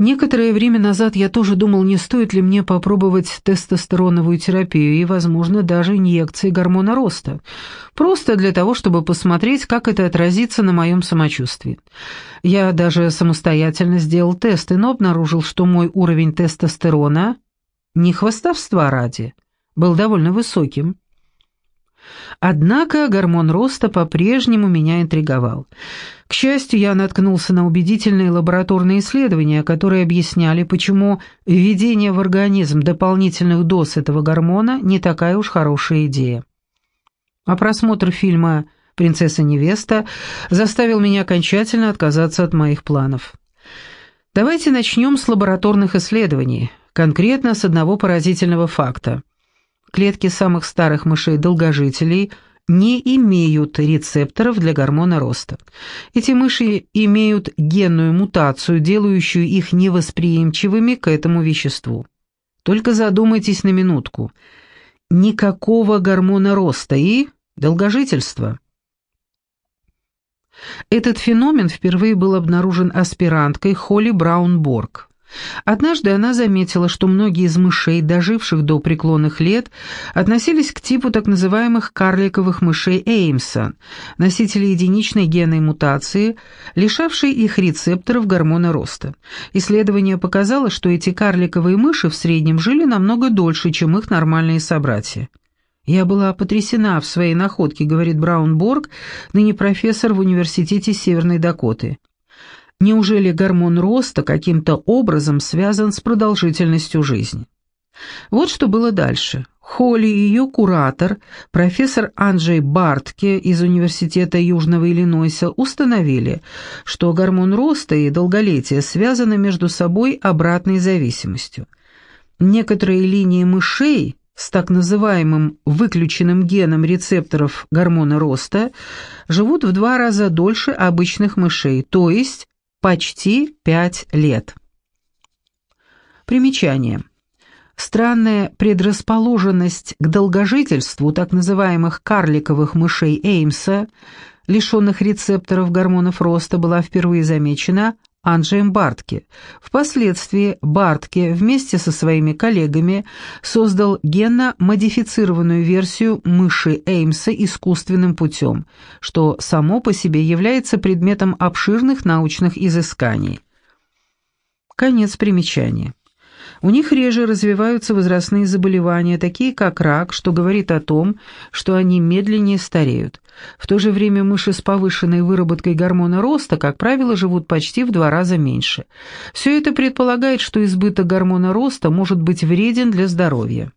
Некоторое время назад я тоже думал, не стоит ли мне попробовать тестостероновую терапию и, возможно, даже инъекции гормона роста. Просто для того, чтобы посмотреть, как это отразится на моем самочувствии. Я даже самостоятельно сделал тесты, но обнаружил, что мой уровень тестостерона, не хвастовства ради, был довольно высоким. Однако гормон роста по-прежнему меня интриговал. К счастью, я наткнулся на убедительные лабораторные исследования, которые объясняли, почему введение в организм дополнительных доз этого гормона не такая уж хорошая идея. А просмотр фильма «Принцесса-невеста» заставил меня окончательно отказаться от моих планов. Давайте начнем с лабораторных исследований, конкретно с одного поразительного факта – Клетки самых старых мышей-долгожителей не имеют рецепторов для гормона роста. Эти мыши имеют генную мутацию, делающую их невосприимчивыми к этому веществу. Только задумайтесь на минутку. Никакого гормона роста и долгожительства. Этот феномен впервые был обнаружен аспиранткой Холли Браун-Борг. Однажды она заметила, что многие из мышей, доживших до преклонных лет, относились к типу так называемых карликовых мышей Эймса, носителей единичной генной мутации, лишавшей их рецепторов гормона роста. Исследование показало, что эти карликовые мыши в среднем жили намного дольше, чем их нормальные собратья. «Я была потрясена в своей находке», — говорит Браунборг, ныне профессор в Университете Северной Дакоты. Неужели гормон роста каким-то образом связан с продолжительностью жизни? Вот что было дальше. Холли и ее куратор, профессор Анджей Бартке из Университета Южного Иллинойса, установили, что гормон роста и долголетия связаны между собой обратной зависимостью. Некоторые линии мышей с так называемым выключенным геном рецепторов гормона роста живут в два раза дольше обычных мышей, то есть Почти пять лет. Примечание. Странная предрасположенность к долгожительству так называемых карликовых мышей Эймса, лишенных рецепторов гормонов роста, была впервые замечена Анджеем Бартке. Впоследствии Бартке вместе со своими коллегами создал генно-модифицированную версию мыши Эймса искусственным путем, что само по себе является предметом обширных научных изысканий. Конец примечания. У них реже развиваются возрастные заболевания, такие как рак, что говорит о том, что они медленнее стареют. В то же время мыши с повышенной выработкой гормона роста, как правило, живут почти в два раза меньше. Все это предполагает, что избыток гормона роста может быть вреден для здоровья.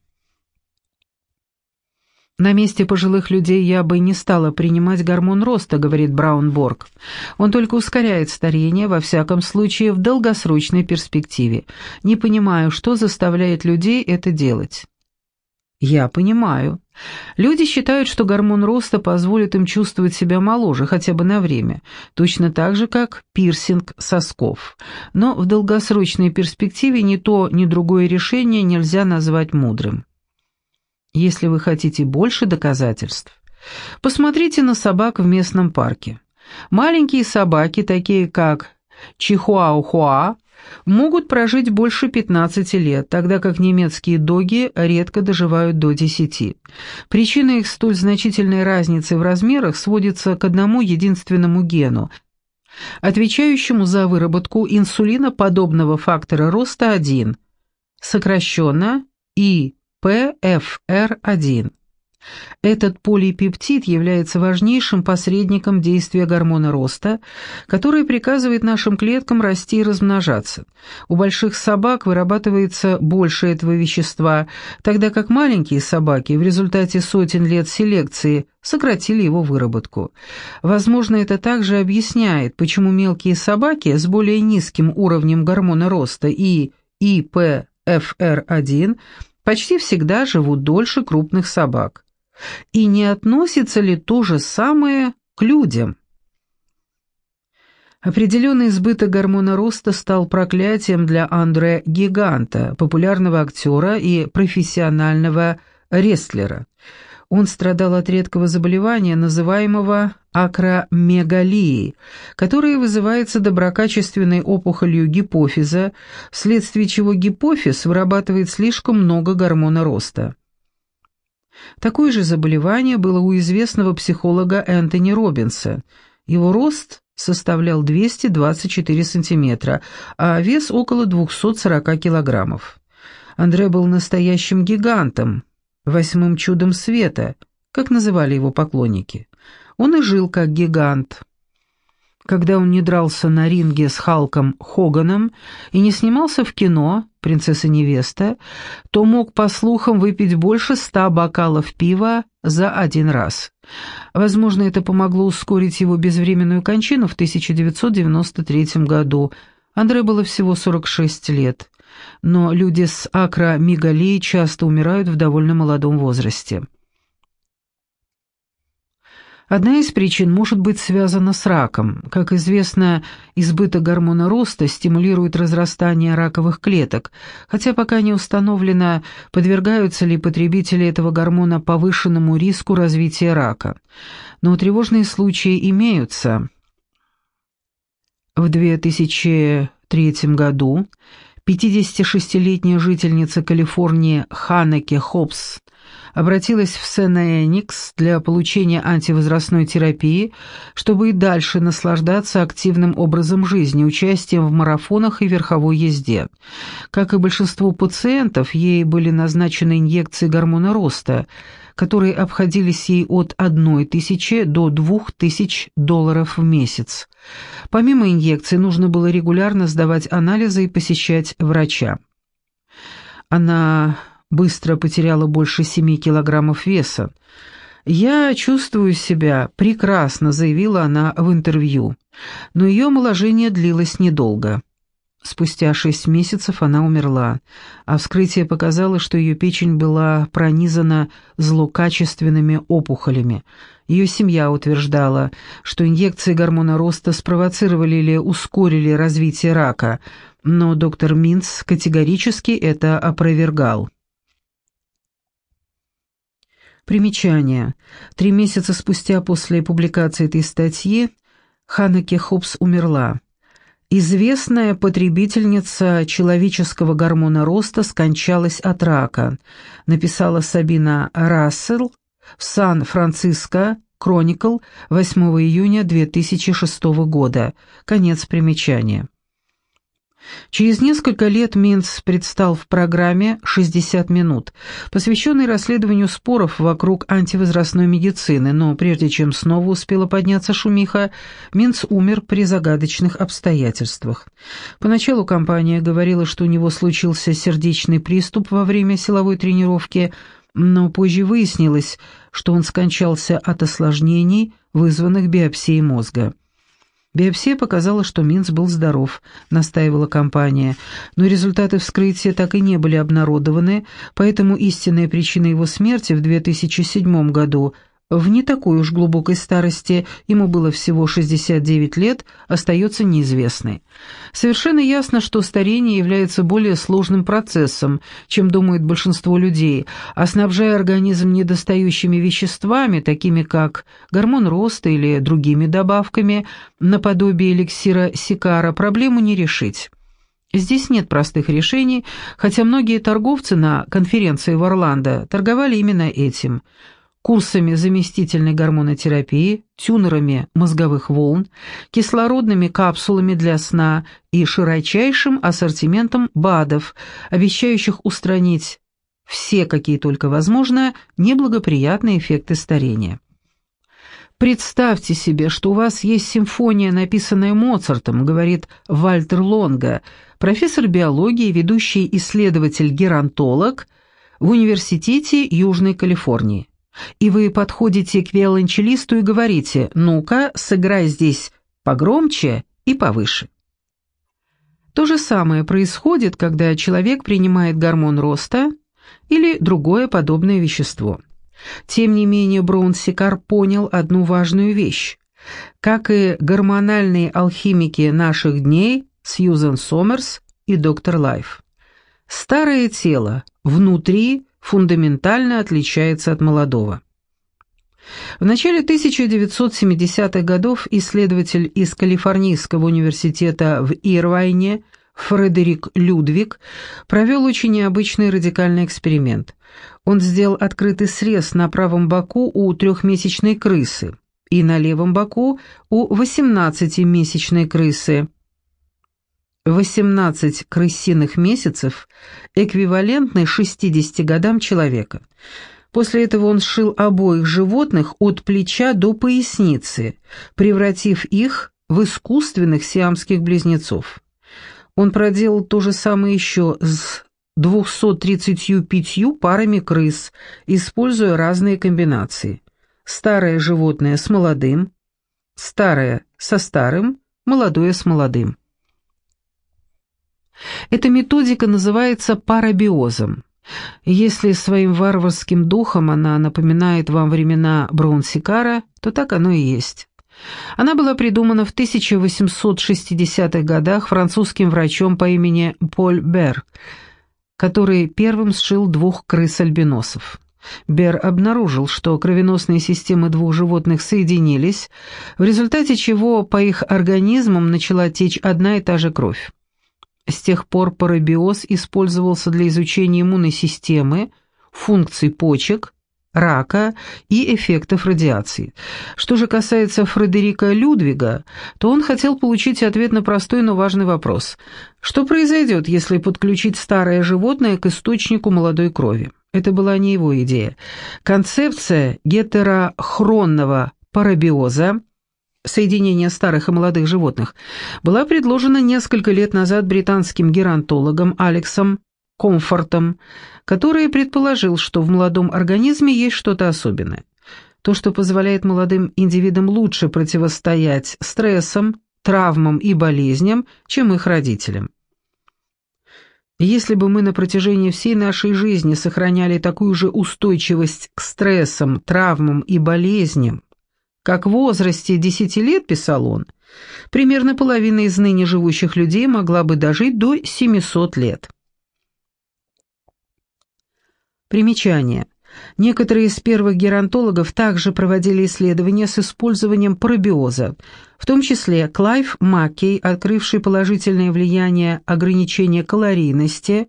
«На месте пожилых людей я бы не стала принимать гормон роста», — говорит Браунборг. «Он только ускоряет старение, во всяком случае, в долгосрочной перспективе. Не понимаю, что заставляет людей это делать». «Я понимаю. Люди считают, что гормон роста позволит им чувствовать себя моложе, хотя бы на время, точно так же, как пирсинг сосков. Но в долгосрочной перспективе ни то, ни другое решение нельзя назвать мудрым». Если вы хотите больше доказательств, посмотрите на собак в местном парке. Маленькие собаки, такие как чихуахуа, могут прожить больше 15 лет, тогда как немецкие доги редко доживают до 10. Причина их столь значительной разницы в размерах сводится к одному единственному гену, отвечающему за выработку инсулина подобного фактора роста 1, сокращенно И ПФР1. Этот полипептид является важнейшим посредником действия гормона роста, который приказывает нашим клеткам расти и размножаться. У больших собак вырабатывается больше этого вещества, тогда как маленькие собаки в результате сотен лет селекции сократили его выработку. Возможно, это также объясняет, почему мелкие собаки с более низким уровнем гормона роста и ИПФР1 почти всегда живут дольше крупных собак. И не относится ли то же самое к людям? Определенный избыток гормона роста стал проклятием для Андре Гиганта, популярного актера и профессионального рестлера. Он страдал от редкого заболевания, называемого акромегалии, которая вызывается доброкачественной опухолью гипофиза, вследствие чего гипофиз вырабатывает слишком много гормона роста. Такое же заболевание было у известного психолога Энтони Робинса. Его рост составлял 224 сантиметра, а вес около 240 килограммов. Андре был настоящим гигантом, восьмым чудом света, как называли его поклонники. Он и жил как гигант. Когда он не дрался на ринге с Халком Хоганом и не снимался в кино «Принцесса-невеста», то мог, по слухам, выпить больше ста бокалов пива за один раз. Возможно, это помогло ускорить его безвременную кончину в 1993 году. Андре было всего 46 лет. Но люди с акромегалией часто умирают в довольно молодом возрасте. Одна из причин может быть связана с раком. Как известно, избыток гормона роста стимулирует разрастание раковых клеток, хотя пока не установлено, подвергаются ли потребители этого гормона повышенному риску развития рака. Но тревожные случаи имеются. В 2003 году 56-летняя жительница Калифорнии Ханеке Хопс обратилась в Сененикс для получения антивозрастной терапии, чтобы и дальше наслаждаться активным образом жизни, участием в марафонах и верховой езде. Как и большинство пациентов, ей были назначены инъекции гормона роста, которые обходились ей от 1 тысячи до 2 тысяч долларов в месяц. Помимо инъекций нужно было регулярно сдавать анализы и посещать врача. Она быстро потеряла больше семи килограммов веса. «Я чувствую себя прекрасно», — заявила она в интервью. Но ее омоложение длилось недолго. Спустя шесть месяцев она умерла, а вскрытие показало, что ее печень была пронизана злокачественными опухолями. Ее семья утверждала, что инъекции гормона роста спровоцировали или ускорили развитие рака, но доктор Минц категорически это опровергал. Примечание. Три месяца спустя после публикации этой статьи Ханеке Хопс умерла. Известная потребительница человеческого гормона роста скончалась от рака, написала Сабина Рассел в Сан-Франциско Кроникл 8 июня 2006 года. Конец примечания. Через несколько лет Минц предстал в программе «60 минут», посвященной расследованию споров вокруг антивозрастной медицины, но прежде чем снова успела подняться шумиха, Минц умер при загадочных обстоятельствах. Поначалу компания говорила, что у него случился сердечный приступ во время силовой тренировки, но позже выяснилось, что он скончался от осложнений, вызванных биопсией мозга. Биопсия показала, что Минц был здоров, настаивала компания, но результаты вскрытия так и не были обнародованы, поэтому истинная причина его смерти в 2007 году – в не такой уж глубокой старости, ему было всего 69 лет, остается неизвестной. Совершенно ясно, что старение является более сложным процессом, чем думает большинство людей, а снабжая организм недостающими веществами, такими как гормон роста или другими добавками, наподобие эликсира Сикара, проблему не решить. Здесь нет простых решений, хотя многие торговцы на конференции в Орландо торговали именно этим – курсами заместительной гормонотерапии, тюнерами мозговых волн, кислородными капсулами для сна и широчайшим ассортиментом БАДов, обещающих устранить все, какие только возможно, неблагоприятные эффекты старения. «Представьте себе, что у вас есть симфония, написанная Моцартом», говорит Вальтер Лонга, профессор биологии, ведущий исследователь-геронтолог в Университете Южной Калифорнии и вы подходите к виолончелисту и говорите «ну-ка, сыграй здесь погромче и повыше». То же самое происходит, когда человек принимает гормон роста или другое подобное вещество. Тем не менее, Браун-Сикар понял одну важную вещь. Как и гормональные алхимики наших дней, Сьюзен Сомерс и доктор Лайф. Старое тело внутри фундаментально отличается от молодого. В начале 1970-х годов исследователь из Калифорнийского университета в Ирвайне Фредерик Людвиг провел очень необычный радикальный эксперимент. Он сделал открытый срез на правом боку у трехмесячной крысы и на левом боку у 18-месячной крысы. 18 крысиных месяцев эквивалентны 60 годам человека. После этого он сшил обоих животных от плеча до поясницы, превратив их в искусственных сиамских близнецов. Он проделал то же самое еще с 235 парами крыс, используя разные комбинации. Старое животное с молодым, старое со старым, молодое с молодым. Эта методика называется парабиозом. Если своим варварским духом она напоминает вам времена Браунсикара, то так оно и есть. Она была придумана в 1860-х годах французским врачом по имени Поль Бер, который первым сшил двух крыс-альбиносов. Бер обнаружил, что кровеносные системы двух животных соединились, в результате чего по их организмам начала течь одна и та же кровь. С тех пор парабиоз использовался для изучения иммунной системы, функций почек, рака и эффектов радиации. Что же касается Фредерика Людвига, то он хотел получить ответ на простой, но важный вопрос. Что произойдет, если подключить старое животное к источнику молодой крови? Это была не его идея. Концепция гетерохронного парабиоза – соединения старых и молодых животных, была предложена несколько лет назад британским геронтологом Алексом Комфортом, который предположил, что в молодом организме есть что-то особенное. То, что позволяет молодым индивидам лучше противостоять стрессам, травмам и болезням, чем их родителям. Если бы мы на протяжении всей нашей жизни сохраняли такую же устойчивость к стрессам, травмам и болезням, как в возрасте десяти лет, писал он, примерно половина из ныне живущих людей могла бы дожить до 700 лет. Примечание. Некоторые из первых геронтологов также проводили исследования с использованием пробиоза, в том числе Клайв Маккей, открывший положительное влияние ограничения калорийности,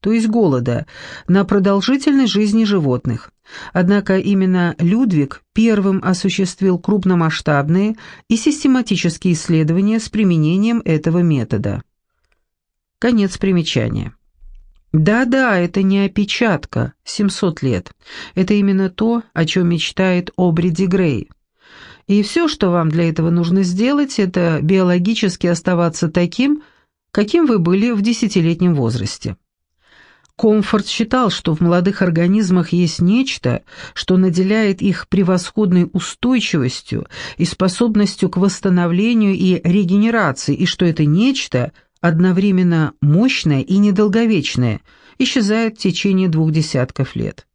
то есть голода, на продолжительность жизни животных. Однако именно Людвиг первым осуществил крупномасштабные и систематические исследования с применением этого метода. Конец примечания. Да-да, это не опечатка, 700 лет. Это именно то, о чем мечтает Обриди Грей. И все, что вам для этого нужно сделать, это биологически оставаться таким, каким вы были в десятилетнем возрасте. Комфорт считал, что в молодых организмах есть нечто, что наделяет их превосходной устойчивостью и способностью к восстановлению и регенерации, и что это нечто одновременно мощное и недолговечное, исчезает в течение двух десятков лет.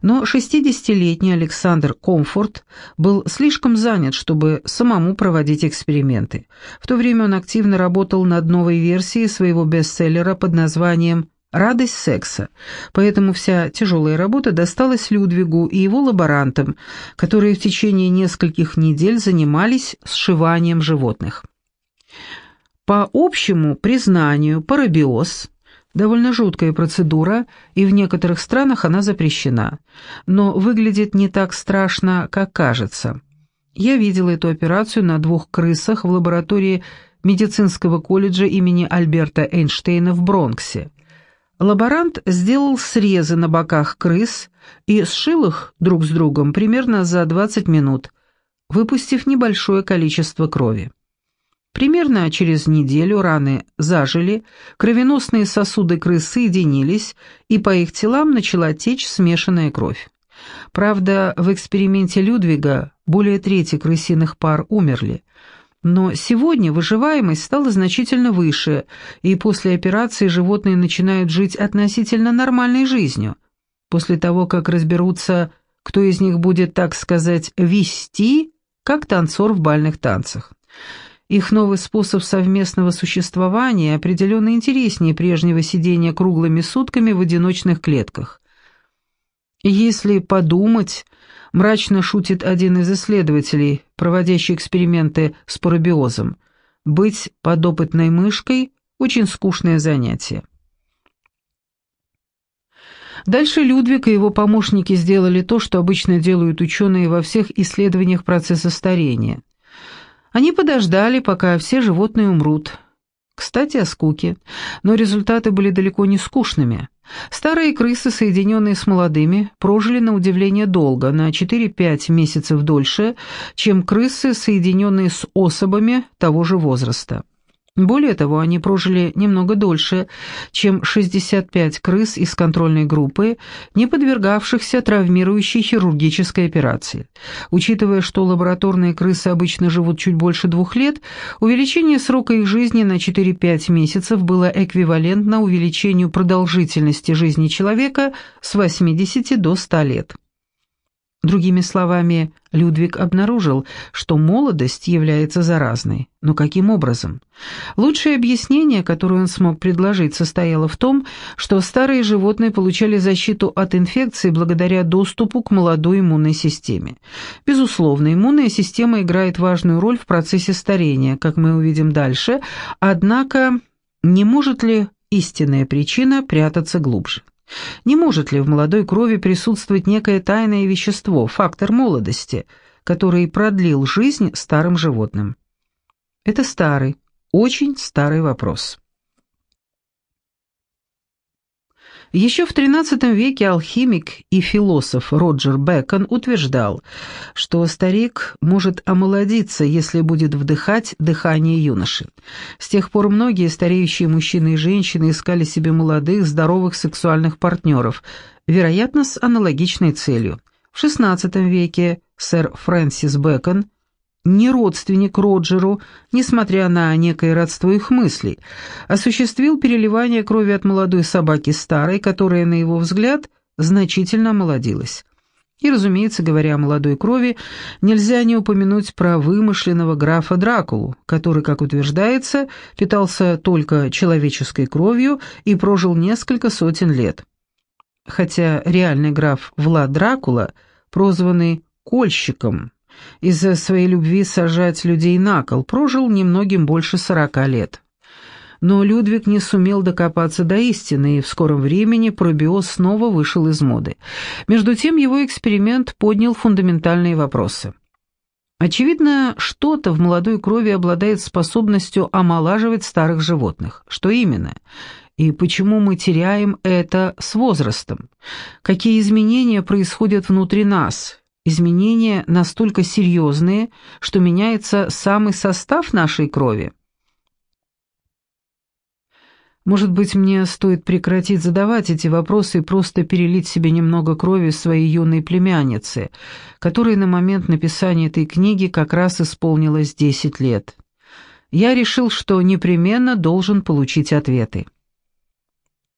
Но 60-летний Александр Комфорт был слишком занят, чтобы самому проводить эксперименты. В то время он активно работал над новой версией своего бестселлера под названием радость секса, поэтому вся тяжелая работа досталась Людвигу и его лаборантам, которые в течение нескольких недель занимались сшиванием животных. По общему признанию, парабиоз – довольно жуткая процедура, и в некоторых странах она запрещена, но выглядит не так страшно, как кажется. Я видел эту операцию на двух крысах в лаборатории медицинского колледжа имени Альберта Эйнштейна в Бронксе – Лаборант сделал срезы на боках крыс и сшил их друг с другом примерно за 20 минут, выпустив небольшое количество крови. Примерно через неделю раны зажили, кровеносные сосуды крыс соединились, и по их телам начала течь смешанная кровь. Правда, в эксперименте Людвига более трети крысиных пар умерли – но сегодня выживаемость стала значительно выше, и после операции животные начинают жить относительно нормальной жизнью. После того, как разберутся, кто из них будет, так сказать, вести, как танцор в бальных танцах. Их новый способ совместного существования определенно интереснее прежнего сидения круглыми сутками в одиночных клетках. Если подумать, Мрачно шутит один из исследователей, проводящий эксперименты с парабиозом. Быть подопытной мышкой – очень скучное занятие. Дальше Людвиг и его помощники сделали то, что обычно делают ученые во всех исследованиях процесса старения. Они подождали, пока все животные умрут. Кстати, о скуке. Но результаты были далеко не скучными. Старые крысы, соединенные с молодыми, прожили на удивление долго, на 4-5 месяцев дольше, чем крысы, соединенные с особами того же возраста. Более того, они прожили немного дольше, чем 65 крыс из контрольной группы, не подвергавшихся травмирующей хирургической операции. Учитывая, что лабораторные крысы обычно живут чуть больше двух лет, увеличение срока их жизни на 4-5 месяцев было эквивалентно увеличению продолжительности жизни человека с 80 до 100 лет. Другими словами, Людвиг обнаружил, что молодость является заразной. Но каким образом? Лучшее объяснение, которое он смог предложить, состояло в том, что старые животные получали защиту от инфекции благодаря доступу к молодой иммунной системе. Безусловно, иммунная система играет важную роль в процессе старения, как мы увидим дальше, однако не может ли истинная причина прятаться глубже? Не может ли в молодой крови присутствовать некое тайное вещество, фактор молодости, который продлил жизнь старым животным? Это старый, очень старый вопрос. Еще в XIII веке алхимик и философ Роджер Бэкон утверждал, что старик может омолодиться, если будет вдыхать дыхание юноши. С тех пор многие стареющие мужчины и женщины искали себе молодых, здоровых сексуальных партнеров, вероятно, с аналогичной целью. В XVI веке сэр Фрэнсис Бэкон – не родственник Роджеру, несмотря на некое родство их мыслей, осуществил переливание крови от молодой собаки старой, которая, на его взгляд, значительно омолодилась. И, разумеется, говоря о молодой крови, нельзя не упомянуть про вымышленного графа Дракулу, который, как утверждается, питался только человеческой кровью и прожил несколько сотен лет. Хотя реальный граф Влад Дракула, прозванный «кольщиком», из-за своей любви сажать людей на кол, прожил немногим больше сорока лет. Но Людвиг не сумел докопаться до истины, и в скором времени пробиоз снова вышел из моды. Между тем его эксперимент поднял фундаментальные вопросы. Очевидно, что-то в молодой крови обладает способностью омолаживать старых животных. Что именно? И почему мы теряем это с возрастом? Какие изменения происходят внутри нас, изменения настолько серьезные, что меняется самый состав нашей крови? Может быть, мне стоит прекратить задавать эти вопросы и просто перелить себе немного крови своей юной племянницы, которой на момент написания этой книги как раз исполнилось 10 лет. Я решил, что непременно должен получить ответы.